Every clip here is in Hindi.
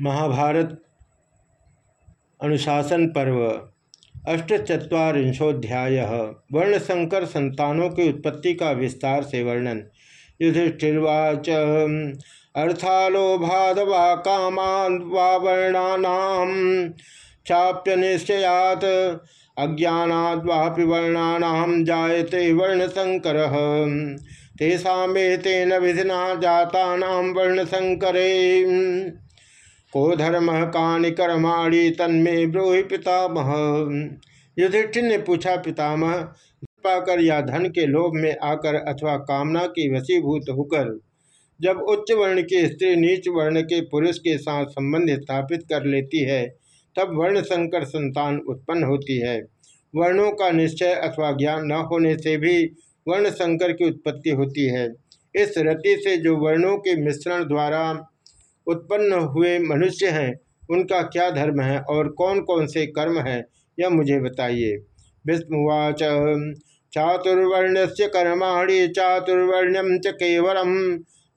महाभारत अनुशासन पर्व अष्टचत्वारिंशोध्याय वर्ण संकर संतानों की उत्पत्ति का विस्तार से वर्णन। युधिष्ठिर्वाच अर्थालोभादवा कामान वा वर्णानाम चाप्य निश्चयात अज्ञावापि वर्णानाम जायते वर्ण संकर तेषा तेन विधिना जाता वर्ण संकरे को धर्म कानि कर्माणी तन्मे ब्रोहि पितामह। युधिष्ठिर ने पूछा, पितामह पाकर या धन के लोभ में आकर अथवा कामना की वशीभूत होकर जब उच्च वर्ण की स्त्री नीच वर्ण के पुरुष के साथ संबंध स्थापित कर लेती है, तब वर्ण संकर संतान उत्पन्न होती है। वर्णों का निश्चय अथवा ज्ञान न होने से भी वर्ण संकर की उत्पत्ति होती है। इस रति से जो वर्णों के मिश्रण द्वारा उत्पन्न हुए मनुष्य हैं। उनका क्या धर्म है और कौन कौन से कर्म हैं, यह मुझे बताइए। विष्णुवाच चातुर्वर्ण से कर्माणी चातुर्वर्ण्यम च केवलम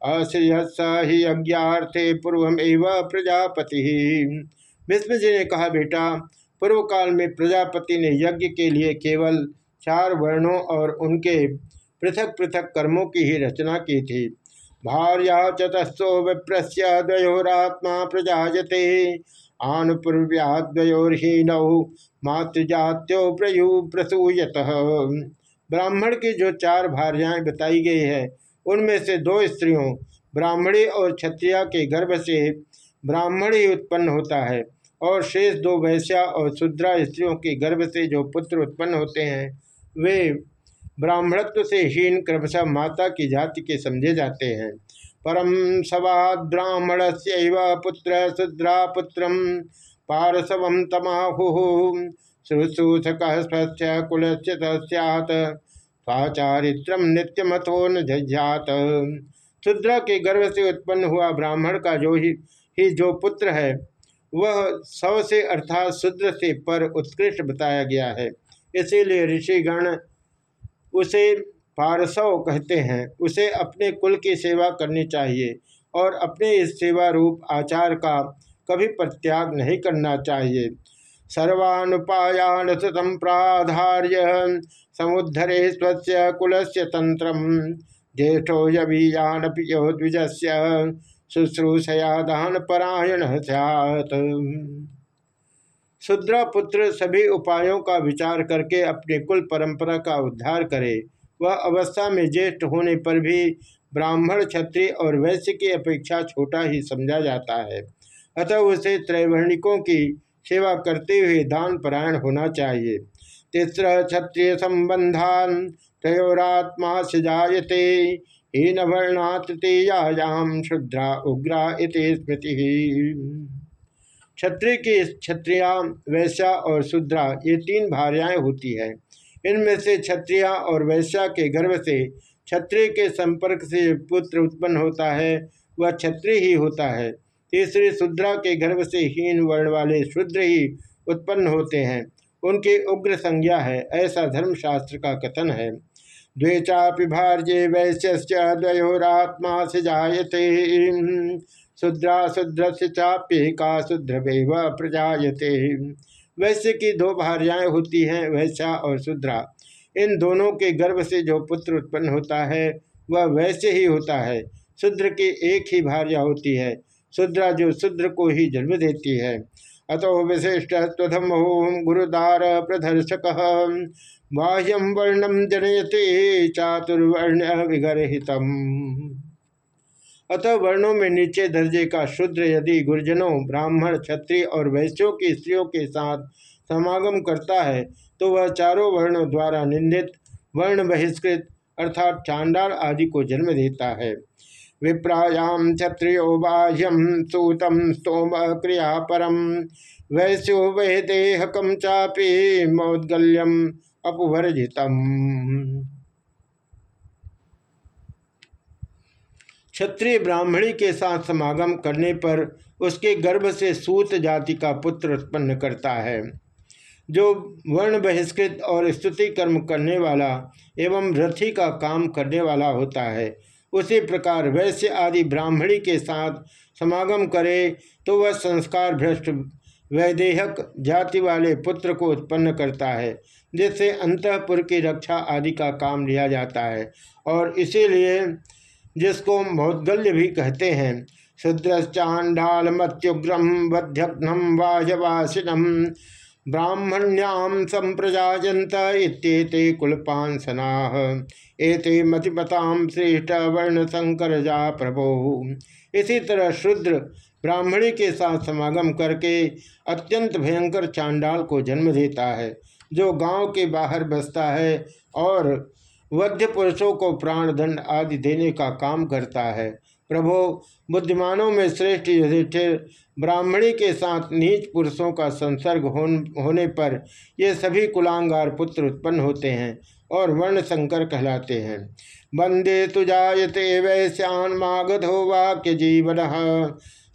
अश्रियस ही अज्ञार्थे पूर्व एवं प्रजापति। विष्णु जी ने कहा, बेटा पूर्व काल में प्रजापति ने यज्ञ के लिए केवल चार वर्णों और उनके पृथक पृथक कर्मों की ही रचना की थी। भार्या चतस्ो विप्रस्य द्वयोरात्मा प्रजाते आनुपूर्व्याद्वयोर्हीनौ मातृजात्यो प्रयु प्रसूयत। ब्राह्मण की जो चार भार्याएँ बताई गई है, उनमें से दो स्त्रियों, ब्राह्मणी और क्षत्रिया के गर्भ से ब्राह्मण ही उत्पन्न होता है, और शेष दो वैश्या और शुद्रा स्त्रियों के गर्भ से जो पुत्र उत्पन्न होते हैं, वे ब्राह्मणत्व से हीन क्रमशः माता की जाति के समझे जाते हैं। परम सवाद ब्राह्मण से पुत्र शुद्रा पुत्र पारसव तमाहु शुश्रूषक कुल सैत नित्यमथो न झज्जात शुद्रा के गर्भ से उत्पन्न हुआ ब्राह्मण का जो ही, ही जो पुत्र है वह सव से अर्थात शुद्र से पर उत्कृष्ट बताया गया है। इसीलिए ऋषिगण उसे पारसव कहते हैं, उसे अपने कुल की सेवा करनी चाहिए और अपने इस सेवा रूप आचार का कभी प्रत्याग नहीं करना चाहिए। सर्वानुपायान संप्राधार्य समुद्धरे स्वस्य कुलस्य तंत्र ज्येष्ठो यवीयान द्विज शुश्रूषया दान परायण सैत शुद्रा पुत्र सभी उपायों का विचार करके अपने कुल परंपरा का उद्धार करे। वह अवस्था में ज्येष्ठ होने पर भी ब्राह्मण, क्षत्रिय और वैश्य की अपेक्षा छोटा ही समझा जाता है। अतः उसे त्रैवर्णिकों की सेवा करते हुए दान परायण होना चाहिए। तीसर क्षत्रिय संबंधान त्रयोरात्मा से जायते ही वर्णा शुद्रा उग्रा इति स्मृति। क्षत्रिय की क्षत्रिया, वैश्या और शुद्रा, ये तीन भार्याएँ होती हैं। इनमें से क्षत्रिया और वैश्या के गर्भ से क्षत्रिय के संपर्क से पुत्र उत्पन्न होता है, वह क्षत्रिय ही होता है। तीसरी शुद्रा के गर्भ से हीन वर्ण वाले शुद्र ही उत्पन्न होते हैं। उनकी उग्र संज्ञा है, ऐसा धर्मशास्त्र का कथन है। द्वे चापि भार्य वैश्य द्वयोरात्मा से जायते शुद्रा शुद्र से चाप्यिका शुद्र प्रजाते वैश्य की दो भार्याएँ होती हैं, वैश्या और शुद्रा इन दोनों के गर्भ से जो पुत्र उत्पन्न होता है, वह वैश्य ही होता है। शुद्र की एक ही भार्या होती है। शुद्रा जो शुद्र को ही जन्म देती है। अतो विशिष्ट स्वधम गुरुदार प्रदर्शक। बाह्यम वर्णम जनयते चातुर्वर्ण विगरहितम। अतः वर्णों में नीचे दर्जे का शूद्र यदि गुरजनों, ब्राह्मण, क्षत्रिय और वैश्यों की स्त्रियों के साथ समागम करता है तो वह चारों वर्णों द्वारा निंदित, वर्ण बहिष्कृत अर्थात चांडाल आदि को जन्म देता है। विप्रायाम क्षत्रियो बाह्यम सूतम स्तोम क्रिया परम वैश्यो वह देहकम चापी मौदगल्यम अपवर्जितम। क्षत्रिय ब्राह्मणी के साथ समागम करने पर उसके गर्भ से सूत जाति का पुत्र उत्पन्न करता है। जो वर्ण बहिष्कृत और स्तुति कर्म करने वाला एवं रथी का काम करने वाला होता है, उसी प्रकार वैश्य आदि ब्राह्मणी के साथ समागम करे तो वह संस्कार भ्रष्ट, वैदेहक जाति वाले पुत्र को उत्पन्न करता है, जिससे अंतपुर की रक्षा आदि का काम लिया जाता है और इसीलिए जिसको मौदगल्य भी कहते हैं। शुद्रश्चांडाल मत्युग्रम वध्यघ्नम वाजवासिनम ब्राह्मण्याम संप्रजाजंत इत्येते कुलपांसना एते मतिमताम श्रेष्ठ वर्ण शंकर जा प्रभो। इसी तरह शुद्र ब्राह्मणी के साथ समागम करके अत्यंत भयंकर चांडाल को जन्म देता है, जो गाँव के बाहर बसता है और वध्य पुरुषों को प्राण दंड आदि देने का काम करता है। प्रभो, बुद्धिमानों में श्रेष्ठ युधिष्ठिर ब्राह्मणी के साथ नीच पुरुषों का संसर्ग होने पर ये सभी कुलांगार पुत्र उत्पन्न होते हैं और वर्ण संकर कहलाते हैं। वंदे तुजाते वैश्यान मागधो वाक्य जीवन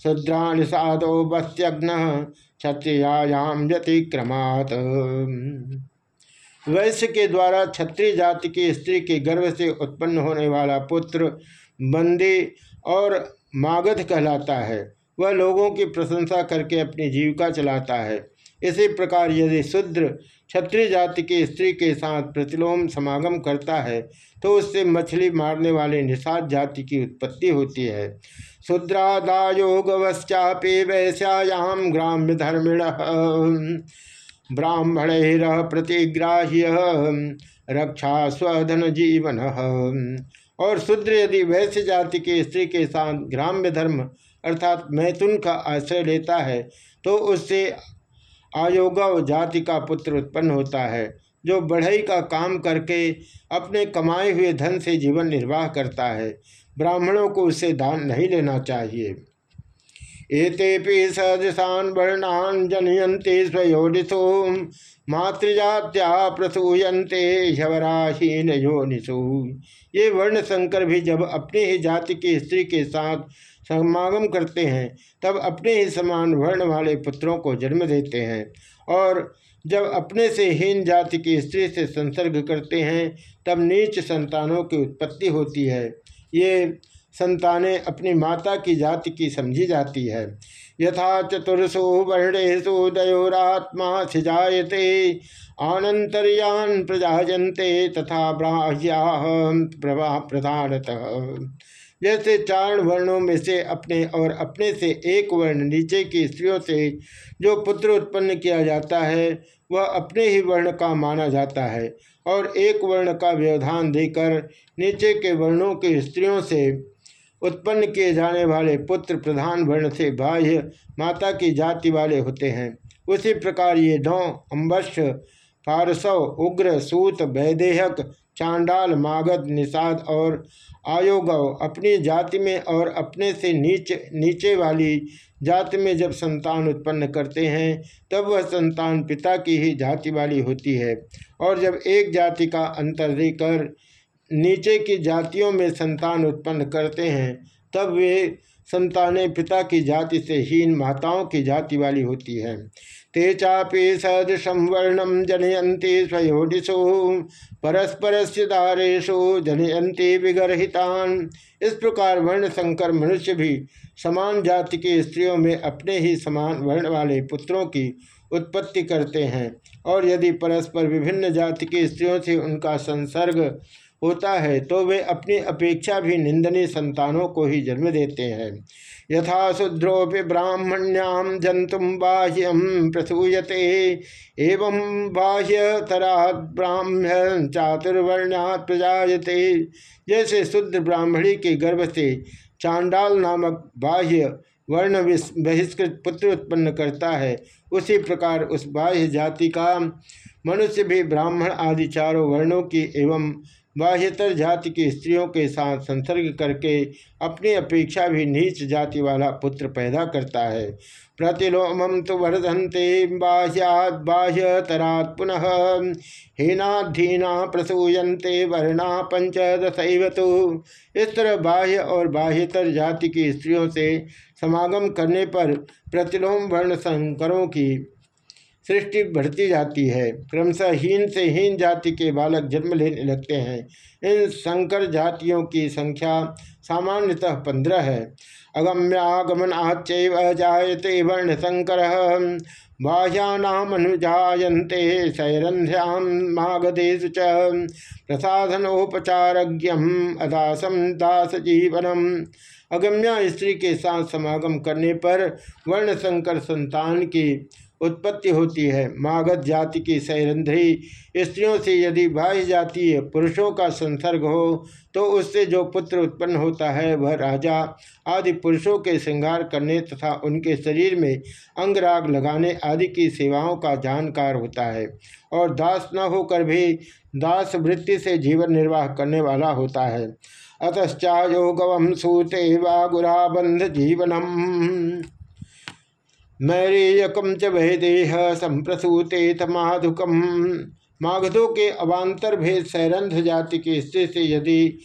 शुद्राण साधो बस्यग्न क्षत्रियायाम व्यतिक्रमात। वैश्य के द्वारा क्षत्रिय जाति की स्त्री के गर्भ से उत्पन्न होने वाला पुत्र बंदी और मागध कहलाता है। वह लोगों की प्रशंसा करके अपनी जीविका चलाता है। इसी प्रकार यदि शूद्र क्षत्रिय जाति की स्त्री के साथ प्रतिलोम समागम करता है तो उससे मछली मारने वाले निषाद जाति की उत्पत्ति होती है। शुद्रादायोगवश्चापि वैश्यायाम ग्राम्य धर्मिण ब्राह्मण प्रतिग्राह्य रक्षा स्वधन जीवन और शूद्र यदि वैश्य जाति की स्त्री के साथ ग्राम्य धर्म अर्थात मैथुन का आश्रय लेता है तो उससे आयोगव जाति का पुत्र उत्पन्न होता है, जो बढ़ई का काम करके अपने कमाए हुए धन से जीवन निर्वाह करता है। ब्राह्मणों को उससे दान नहीं लेना चाहिए। एतेपि सदृशान वर्णान जनयंते स्वयोनिषो। मातृजात्या प्रसूयन्ते यवराहीन योनिषु ये वर्ण संकर भी जब अपनी ही जाति की स्त्री के साथ समागम करते हैं, तब अपने ही समान वर्ण वाले पुत्रों को जन्म देते हैं और जब अपने से हीन जाति की स्त्री से संसर्ग करते हैं, तब नीच संतानों की उत्पत्ति होती है। ये संतानें अपनी माता की जाति की समझी जाती है। यथा चतुर्षु वर्णेशु दयोरात्मा सिजाते आनंतरियान प्रजाजंते तथा ब्राह्या प्रभा, प्रधानतः। जैसे चार वर्णों में से अपने और अपने से एक वर्ण नीचे की स्त्रियों से जो पुत्र उत्पन्न किया जाता है, वह अपने ही वर्ण का माना जाता है और एक वर्ण का व्यवधान देकर नीचे के वर्णों की स्त्रियों से उत्पन्न किए जाने वाले पुत्र प्रधान वर्ण से बाह्य माता की जाति वाले होते हैं। उसी प्रकार ये नौ अम्बश फारसव उग्र, सूत, वैदेहक, चांडाल, मागध, निषाद और आयोगव अपनी जाति में और अपने से नीचे नीचे वाली जाति में जब संतान उत्पन्न करते हैं, तब वह संतान पिता की ही जाति वाली होती है। और जब एक जाति का अंतर देकर नीचे की जातियों में संतान उत्पन्न करते हैं, तब वे संतानें पिता की जाति से हीन माताओं की जाति वाली होती है। ते चापि सदृशम वर्णम जनयंती स्वयोनिषु परस्पर दारेशु जनयंती विगरहितान। इस प्रकार वर्ण संकर मनुष्य भी समान जाति की स्त्रियों में अपने ही समान वर्ण वाले पुत्रों की उत्पत्ति करते हैं, और यदि परस्पर विभिन्न जाति की स्त्रियों से उनका संसर्ग होता है तो वे अपनी अपेक्षा भी निंदनीय संतानों को ही जन्म देते हैं। यथा शुद्रोपि ब्राह्मण्याम जंतुम बाह्यम प्रसूयते, एवं बाह्यतरात ब्राह्मण चातुर्वर्णात् प्रजायते। जैसे शुद्ध ब्राह्मणी के गर्भ से चांडाल नामक बाह्य वर्ण बहिष्कृत पुत्र उत्पन्न करता है, उसी प्रकार उस बाह्य जाति का मनुष्य भी ब्राह्मण आदि चारों वर्णों की एवं बाह्यतर जाति की स्त्रियों के साथ संसर्ग करके अपनी अपेक्षा भी नीच जाति वाला पुत्र पैदा करता है। प्रतिलोमम तो वर्धनते बाह्यात बाह्यतरात पुनः हीनाधीना प्रसूयन्ते वर्णा पंचदशैव तो। इस तरह बाह्य और बाह्यतर जाति की स्त्रियों से समागम करने पर प्रतिलोम वर्ण संकरों की सृष्टि बढ़ती जाती है। क्रमशः हीन से हीन जाति के बालक जन्म लेने लगते हैं। इन संकर जातियों की संख्या सामान्यतः पंद्रह है। अगम्यागमन आच्चैव जायते वर्ण संकर बाह्यानामनुजायन्ते शैरन्ध्याम मागधेशु च प्रसाधनोपचारज्ञम अदासम दास जीवनम अगम्या स्त्री के साथ समागम करने पर वर्ण संकर संतान की उत्पत्ति होती है। मागध जाति की सैरंध्री स्त्रियों से यदि बाह्य जातीय पुरुषों का संसर्ग हो तो उससे जो पुत्र उत्पन्न होता है, वह राजा आदि पुरुषों के श्रृंगार करने तथा उनके शरीर में अंगराग लगाने आदि की सेवाओं का जानकार होता है और दास न होकर भी दास वृत्ति से जीवन निर्वाह करने वाला होता है। अतश्चायोगवम सूते वागुराबंध जीवनम। मैरेयकम च वह देह संप्रसूते तमाधुकम माघधों के अवान्तर भेद सैरंध जाति के स्त्री से यदि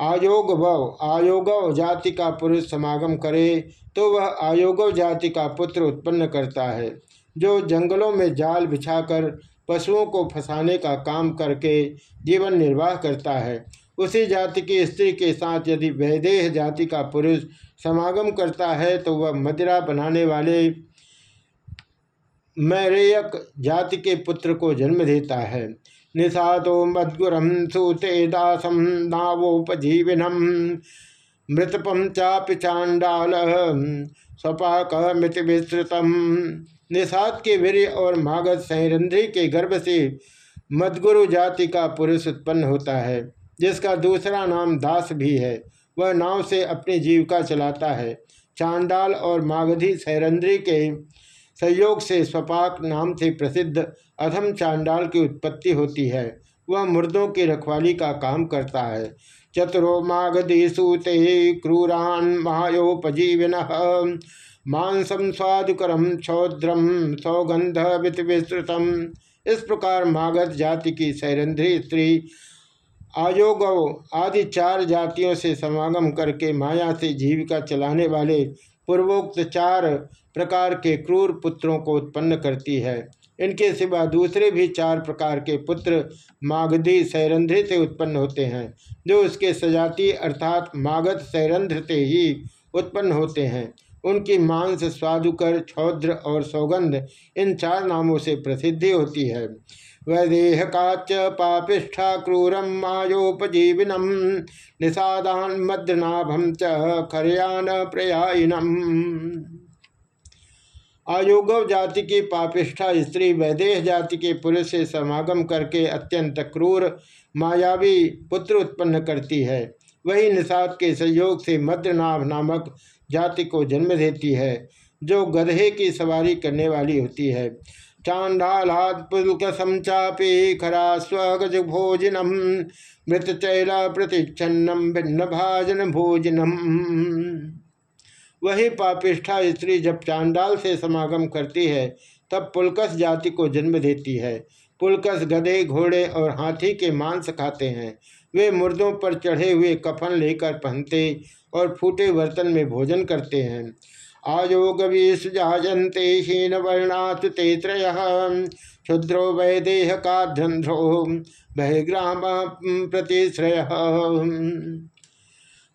आयोग व आयोगव जाति का पुरुष समागम करे तो वह आयोगव जाति का पुत्र उत्पन्न करता है। जो जंगलों में जाल बिछाकर पशुओं को फंसाने का काम करके जीवन निर्वाह करता है उसी जाति की स्त्री के साथ यदि वैदेह जाति का पुरुष समागम करता है तो वह मदिरा बनाने वाले मैरेयक जाति के पुत्र को जन्म देता है। निषादो मद्गुरम सूते दासम नावोपजीविनम मृतपम चापि चांडाल स्वपाक मृत विस्तृतम निषाद के वीर और मागध सैरंध्री के गर्भ से मदगुरु जाति का पुरुष उत्पन्न होता है। जिसका दूसरा नाम दास भी है, वह नाव से अपनी जीविका चलाता है। चांडाल और मागधी सैरंद्री के संयोग से स्वपाक नाम से प्रसिद्ध अधम चांडाल की उत्पत्ति होती है। वह मुर्दों की रखवाली का काम करता है। चतुरो मागधी सूते क्रूरान महायोपजीविन मांसम स्वादुकरम क्षौद्रम सौगंध विस्तृतम इस प्रकार मागध जाति की सैरंध्री स्त्री आयोग आदि चार जातियों से समागम करके माया से जीविका चलाने वाले पूर्वोक्त चार प्रकार के क्रूर पुत्रों को उत्पन्न करती है। इनके सिवा दूसरे भी चार प्रकार के पुत्र मागधी सैरंध्र से उत्पन्न होते हैं, जो उसके सजाती अर्थात मागध सैरंध्र से ही उत्पन्न होते हैं। उनकी मांस, स्वादुकर, छौद्र और सौगंध इन चार नामों से प्रसिद्धि होती है। वैदेह काच पापिष्ठा क्रूरम मायोपजीविनम निषादान मद्रनाभम च खरयान प्रयायनम। आयोगव जाति की पापिष्ठा, स्त्री वैदेह जाति के पुरुष से समागम करके अत्यंत क्रूर, मायावी पुत्र उत्पन्न करती है। वही निषाद के संयोग से मद्रनाभ नामक जाति को जन्म देती है, जो गधे की सवारी करने वाली होती है। चांडालाद पुलक समचापी खरा स्वगज भोजनम मृत चैला प्रतिच्छन्नम भिन्न भाजन भोजनम वही पापिष्ठा स्त्री जब चांडाल से समागम करती है, तब पुलकस जाति को जन्म देती है। पुलकस गधे, घोड़े और हाथी के मांस खाते हैं। वे मुर्दों पर चढ़े हुए कफन लेकर पहनते और फूटे बर्तन में भोजन करते हैं। आयोग विजाजंते हीन वर्णात ते त्रय। क्षुद्रो वैदेह का ध्रो बहिग्राम प्रतिश्रय।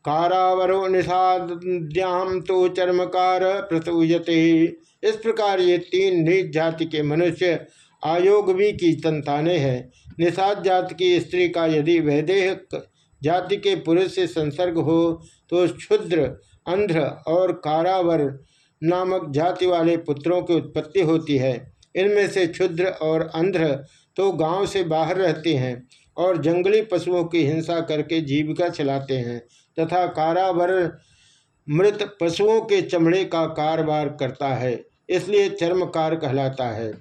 कारावरो निषाद्याम तो चर्मकार प्रसूयते। इस प्रकार ये तीन निज जाति के मनुष्य आयोगवी की संतानें हैं। निषाद जाति की स्त्री का यदि वैदेह जाति के पुरुष से संसर्ग हो तो क्षुद्र अंध्र और कारावर नामक जाति वाले पुत्रों की उत्पत्ति होती है। इनमें से क्षुद्र और अंध्र तो गाँव से बाहर रहते हैं और जंगली पशुओं की हिंसा करके जीविका चलाते हैं तथा कारावर मृत पशुओं के चमड़े का कारोबार करता है, इसलिए चर्मकार कहलाता है।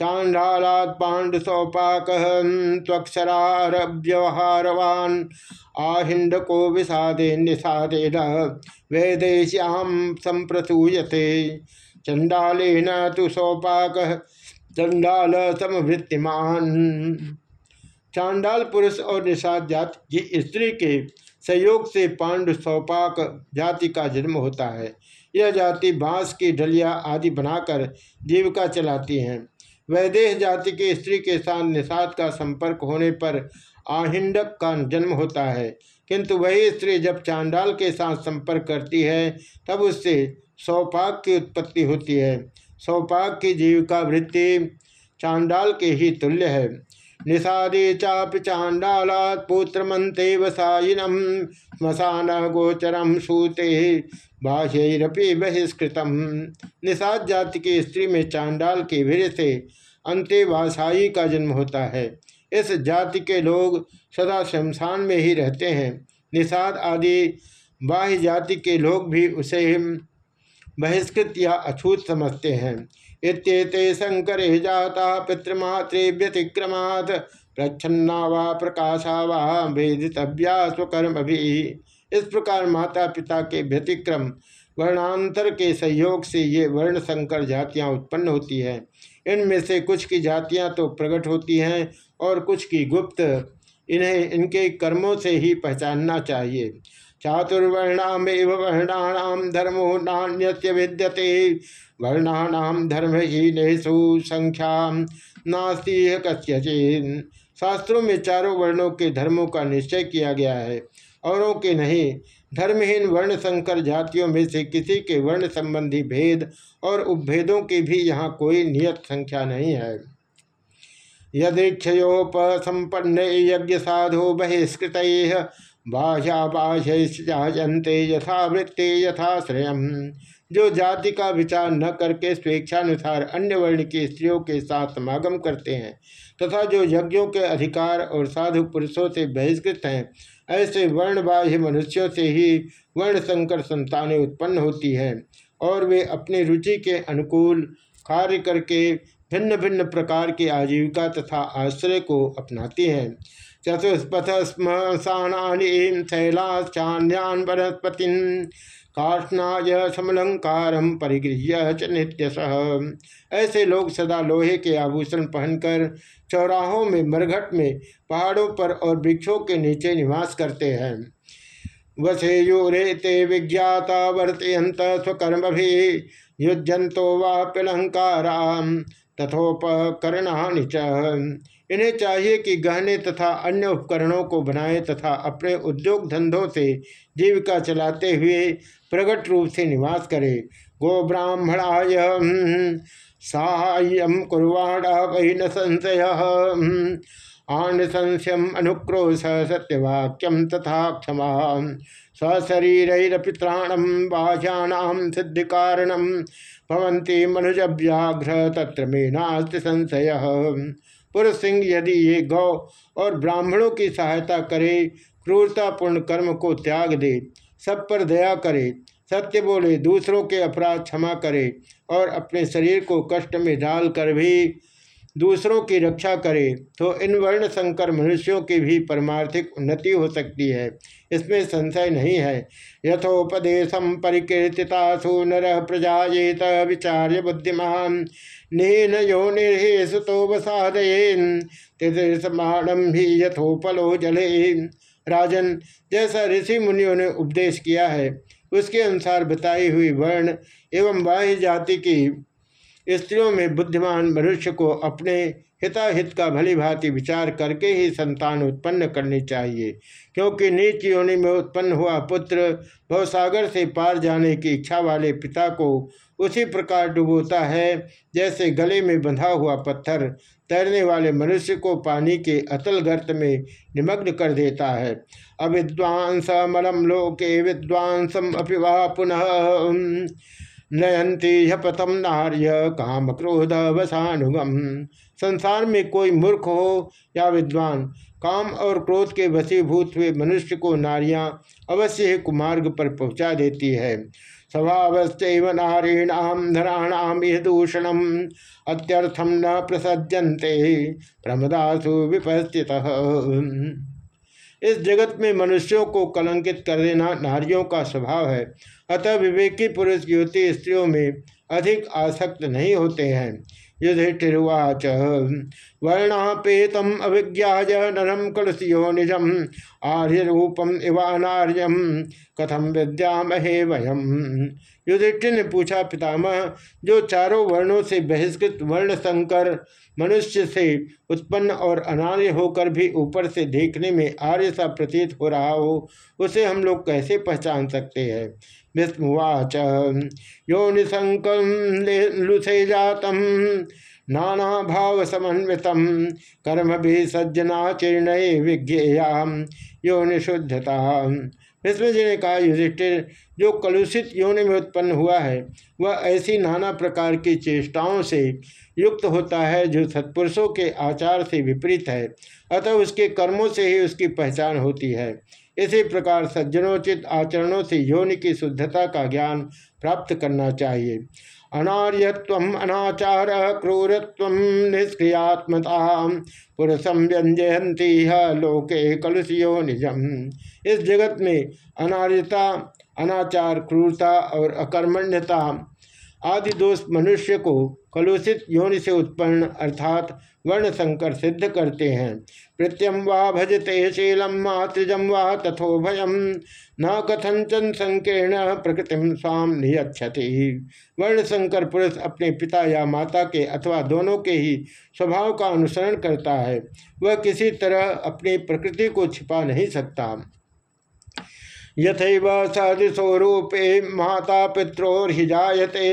चांडालात पांडु सौपाक व्यवहारवान आहिंड को विषादे निषादे वेदेश्याम संप्रसूयते चंडालेन तो सौपाक चंडाल समवृत्तिमान। चांडाल पुरुष और निषाद जाति की स्त्री के संयोग से पांडु सौपाक जाति का जन्म होता है। यह जाति बाँस की ढलिया आदि बनाकर जीविका चलाती हैं। वैदेह जाति की स्त्री के साथ निषाद का संपर्क होने पर आहिंडक का जन्म होता है। किंतु वही स्त्री जब चांडाल के साथ संपर्क करती है, तब उससे सौपाक की उत्पत्ति होती है। सौपाक की जीविका वृत्ति चांडाल के ही तुल्य है। निषादे चापि चांडाला पुत्र मंते वसाइनम स्मशान गोचरम सूते बाह्यरपि बहिष्कृतम। निषाद जाति की स्त्री में चांडाल के वीर से अंत्यवासाई का जन्म होता है। इस जाति के लोग सदा शमशान में ही रहते हैं। निषाद आदि बाह्य जाति के लोग भी उसे बहिष्कृत या अछूत समझते हैं। इत्येते शंकर जाता पितृमात्रे व्यतिक्रमात् प्रच्छन्ना व प्रकाशा व स्वकर्म भी इस प्रकार माता पिता के व्यतिक्रम वर्णांतर के सहयोग से ये वर्ण संकर जातियाँ उत्पन्न होती हैं। इनमें से कुछ की जातियाँ तो प्रकट होती हैं और कुछ की गुप्त। इन्हें इनके कर्मों से ही पहचानना चाहिए। चातुर्वर्णाम वर्णाणाम धर्मो नान्य विद्यते। वर्णानाम धर्म ही नेशु संख्या नास्ती कस्यचिन। शास्त्रों में चारों वर्णों के धर्मों का निश्चय किया गया है, औरों के नहीं। धर्महीन वर्ण संकर जातियों में से किसी के वर्ण संबंधी भेद और उपभेदों की भी यहाँ कोई नियत संख्या नहीं है। यदि यदीक्षयोपसंपन्न यज्ञ साधो बहिष्कृत बाह्या बाह्यते यथावृत्ति यथाश्रय जो जाति का विचार न करके स्वेच्छानुसार अन्य वर्ण की स्त्रियों के साथ समागम करते हैं, तथा जो यज्ञों के अधिकार और साधु पुरुषों से बहिष्कृत हैं, ऐसे वर्ण बाह्य मनुष्यों से ही वर्ण संकर संतानें उत्पन्न होती हैं, और वे अपनी रुचि के अनुकूल कार्य करके भिन्न भिन्न प्रकार की आजीविका तथा आश्रय को अपनाती हैं। चतुष्पथ स्मशानी शैलाश्चान्यान वनस्पति काष्णाय समलंकार परिगृह्य च नित्य ऐसे लोग सदा लोहे के आभूषण पहनकर चौराहों में, मरघट में, पहाड़ों पर और वृक्षों के नीचे निवास करते हैं। वसे ते विज्ञाता वर्तयंत स्वकर्म भी युजंतो वाप्यलंकारा तथोपकरणानि च। इन्हें चाहिए कि गहने तथा अन्य उपकरणों को बनाए तथा अपने उद्योग धंधों से जीविका चलाते हुए प्रकट रूप से निवास करे। गो ब्राह्मणाय सहायम कुर्वाण वही न संशय आन संशयम अनुक्रोश सत्यवाक्यम तथा क्षमा स्वशरीरपित्राणम बाह्यानाम सिद्धि कारणम भवंती मनुज व्याघ्र तत्र में नास्ति संशय। पुरुष सिंह यदि ये गौ और ब्राह्मणों की सहायता करे, क्रूरतापूर्ण कर्म को त्याग दे, सब पर दया करे, सत्य बोले, दूसरों के अपराध क्षमा करे और अपने शरीर को कष्ट में डाल कर भी दूसरों की रक्षा करे तो इन वर्ण संकर मनुष्यों की भी परमार्थिक उन्नति हो सकती है। इसमें संशय नहीं है। यथोपदेशम परिकीर्तितासु नर प्रजाएत विचार्य बुद्धिमान। नीन यो निर्हेसुतो वसादयेन तिदृशमाणम भी यथोपलो जले राजन, जैसा ऋषि मुनियों ने उपदेश किया है, उसके अनुसार बताई हुई वर्ण एवं बाह्य जाति की स्त्रियों में बुद्धिमान मनुष्य को अपने हिताहित का भली भांति विचार करके ही संतान उत्पन्न करनी चाहिए, क्योंकि नीच योनि में उत्पन्न हुआ पुत्र भवसागर से पार जाने की इच्छा वाले पिता को उसी प्रकार डुबोता है, जैसे गले में बंधा हुआ पत्थर तैरने वाले मनुष्य को पानी के अतल गर्त में निमग्न कर देता है। अविद्वांस मलम लोके विद्वांसम अपिवा पुनः। नयंती हपतम नार्य काम क्रोध वसानुगम संसार में कोई मूर्ख हो या विद्वान, काम और क्रोध के वसीभूत हुए मनुष्य को नारियाँ अवश्य ही कुमार्ग पर पहुँचा देती है। स्वभावस्व नारीणाम नराणाम यह दूषणम अत्यर्थम न प्रसज्यंते प्रमदासु विपस्थित इस जगत में मनुष्यों को कलंकित कर देना नारियों का स्वभाव है। अतः विवेकी पुरुष युवती स्त्रियों में अधिक आसक्त नहीं होते हैं। युधिष्ठिर्वाच वर्णापेतम अभिज्ञा नरम कलसियो निजम। आर्य रूपम इवानार्यम कथम विद्यामहे वयम? युधिष्ठिर ने पूछा, पितामह, जो चारों वर्णों से बहिष्कृत वर्ण संकर मनुष्य से उत्पन्न और अनार्य होकर भी ऊपर से देखने में आर्य सा प्रतीत हो रहा हो, उसे हम लोग कैसे पहचान सकते हैं? विस्मुवाच यो निशंकम लुसे जातम नाना भाव समन्वित कर्म भी सज्जना चीर्ण विज्ञेया यो निशुद्धता विष्णु जी ने कहा युधिष्ठिर जो कलुषित योनि में उत्पन्न हुआ है, वह ऐसी नाना प्रकार की चेष्टाओं से युक्त होता है जो सत्पुरुषों के आचार से विपरीत है, अतः उसके कर्मों से ही उसकी पहचान होती है। इसी प्रकार सज्जनोचित आचरणों से योनि की शुद्धता का ज्ञान प्राप्त करना चाहिए। अनार्यत्व अनाचार क्रूरत्व निष्क्रियात्मता पुरुषम व्यंजयंती लोके कलुषियो निजम। इस जगत में अनार्यता अनाचार, क्रूरता और अकर्मण्यता आदि दोष मनुष्य को कलुषित योनि से उत्पन्न अर्थात वर्ण संकर सिद्ध करते हैं। प्रत्यम वा भजते शीलम मातृजम वा तथो भयम न कथंचन संकीर्ण प्रकृति स्वाम नियक्षति वर्ण संकर पुरुष अपने पिता या माता के अथवा दोनों के ही स्वभाव का अनुसरण करता है। वह किसी तरह अपनी प्रकृति को छिपा नहीं सकता। यथैव सदृशो रूपे माता पित्रोर्जाते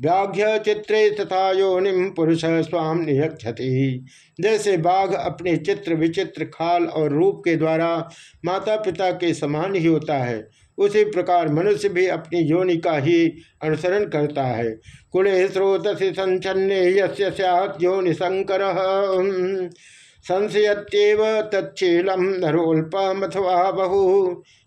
व्याघ्य चित्रे तथा योनिम पुरुष स्वाम नियक्षति जैसे बाघ अपने चित्र विचित्र खाल और रूप के द्वारा माता पिता के समान ही होता है, उसी प्रकार मनुष्य भी अपनी योनि का ही अनुसरण करता है। कुणे स्रोतसी संचन्ने योनि शंकर संशयत्येव तत्शीलम नरोल्पमथवा बहु।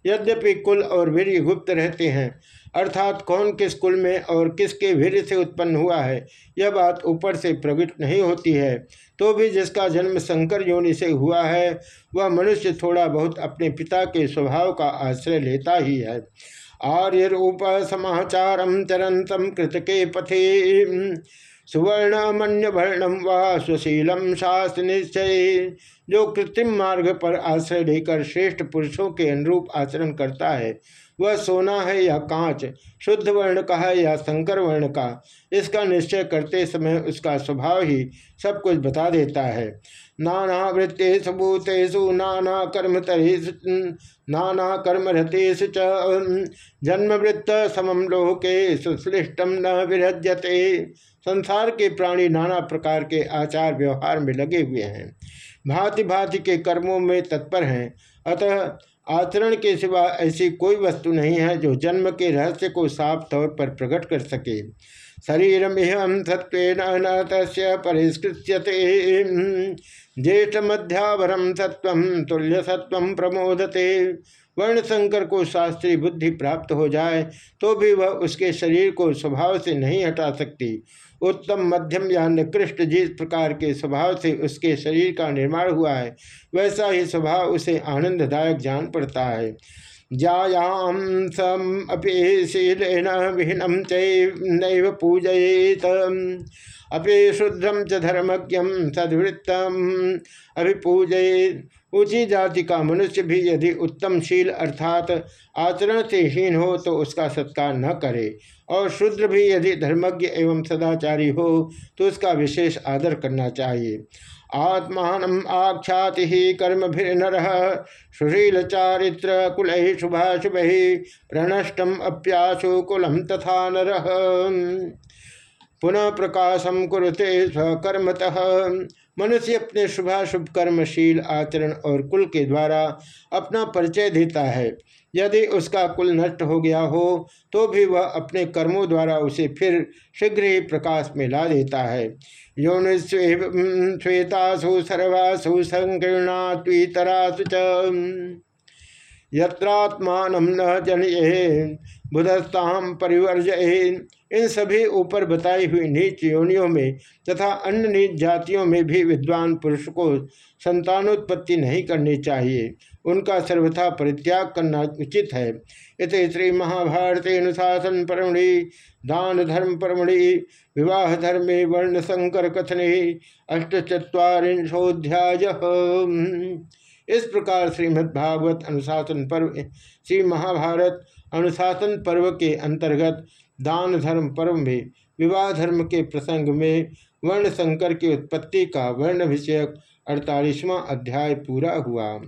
यद्यपि कुल और वीर गुप्त रहते हैं, अर्थात कौन किस कुल में और किसके वीर से उत्पन्न हुआ है, यह बात ऊपर से प्रकट नहीं होती है। तो भी जिसका जन्म शंकर योनि से हुआ है, वह मनुष्य थोड़ा बहुत अपने पिता के स्वभाव का आश्रय लेता ही है। आर्य रूप समाचारम चरंतम कृत के पथे सुवर्ण मन्य व सुशीलम शास्त्र निश्चय जो कृत्रिम मार्ग पर आश्रय लेकर श्रेष्ठ पुरुषों के अनुरूप आचरण करता है, वह सोना है या कांच, शुद्ध वर्ण का है या संकर वर्ण का, इसका निश्चय करते समय उसका स्वभाव ही सब कुछ बता देता है। नाना वृत्तेषु भूतेषु नाना कर्म नाना कर्म रतेषु च जन्म वृत्त समम लोके सुश्लिष्टम न विरज्यते। संसार के प्राणी नाना प्रकार के आचार व्यवहार में लगे हुए हैं। भांति भांति के कर्मों में तत्पर हैं। अतः आचरण के सिवा ऐसी कोई वस्तु नहीं है जो जन्म के रहस्य को साफ़ तौर पर प्रकट कर सके। शरीर में सत्व न परिष्कृत्यते। ज्येष्ठ मध्यावरम सत्व तुल्य सत्व प्रमोदते। वर्ण संकर को शास्त्रीय बुद्धि प्राप्त हो जाए तो भी वह उसके शरीर को स्वभाव से नहीं हटा सकती। उत्तम मध्यम या निकृष्ट जिस प्रकार के स्वभाव से उसके शरीर का निर्माण हुआ है, वैसा ही स्वभाव उसे आनंददायक जान पड़ता है। जायाम सम अपीशीलेन विहीनम चैव पूजयेत। अपि शुद्रम च धर्मज्ञम सद्वृत्तम। अभिपूजयेत ऊँची जाति का मनुष्य भी यदि उत्तम शील अर्थात आचरण से हीन हो तो उसका सत्कार न करे। और शुद्र भी यदि धर्मज्ञ एवं सदाचारी हो तो उसका विशेष आदर करना चाहिए। आत्मान आख्याति ही कर्म भी नर सुशील चारित्र कुल शुभाशुभ। प्रणष्टम अप्याशु कुलम तथा नर। पुनः प्रकाशम कुरुते स्वकर्मतः। मनुष्य अपने शुभाशुभ कर्मशील आचरण और कुल के द्वारा अपना परिचय देता है। यदि उसका कुल नष्ट हो गया हो तो भी वह अपने कर्मों द्वारा उसे फिर शीघ्र ही प्रकाश में ला देता है। यौन श्वेतासु सर्वासु संकीर्णा त्वीतरासु च। यत्रात्मान न जनये बुधस्ताम परिवर्ज इन सभी ऊपर बताई हुई नीच योनियों में तथा अन्य नीच जातियों में भी विद्वान पुरुष को संतानोत्पत्ति नहीं करनी चाहिए। उनका सर्वथा परित्याग करना उचित है। इत श्री महाभारत अनुशासन परमणि दान धर्म परमणि विवाह धर्मे वर्ण संकर कथने अष्टचत्वारिंशोध्याय इस प्रकार श्रीमद्भागवत अनुशासन पर्व श्री महाभारत अनुशासन पर्व के अंतर्गत दान धर्म पर्व में विवाह धर्म के प्रसंग में वर्ण संकर की उत्पत्ति का वर्ण विषयक अड़तालीसवां अध्याय पूरा हुआ।